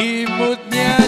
imutnya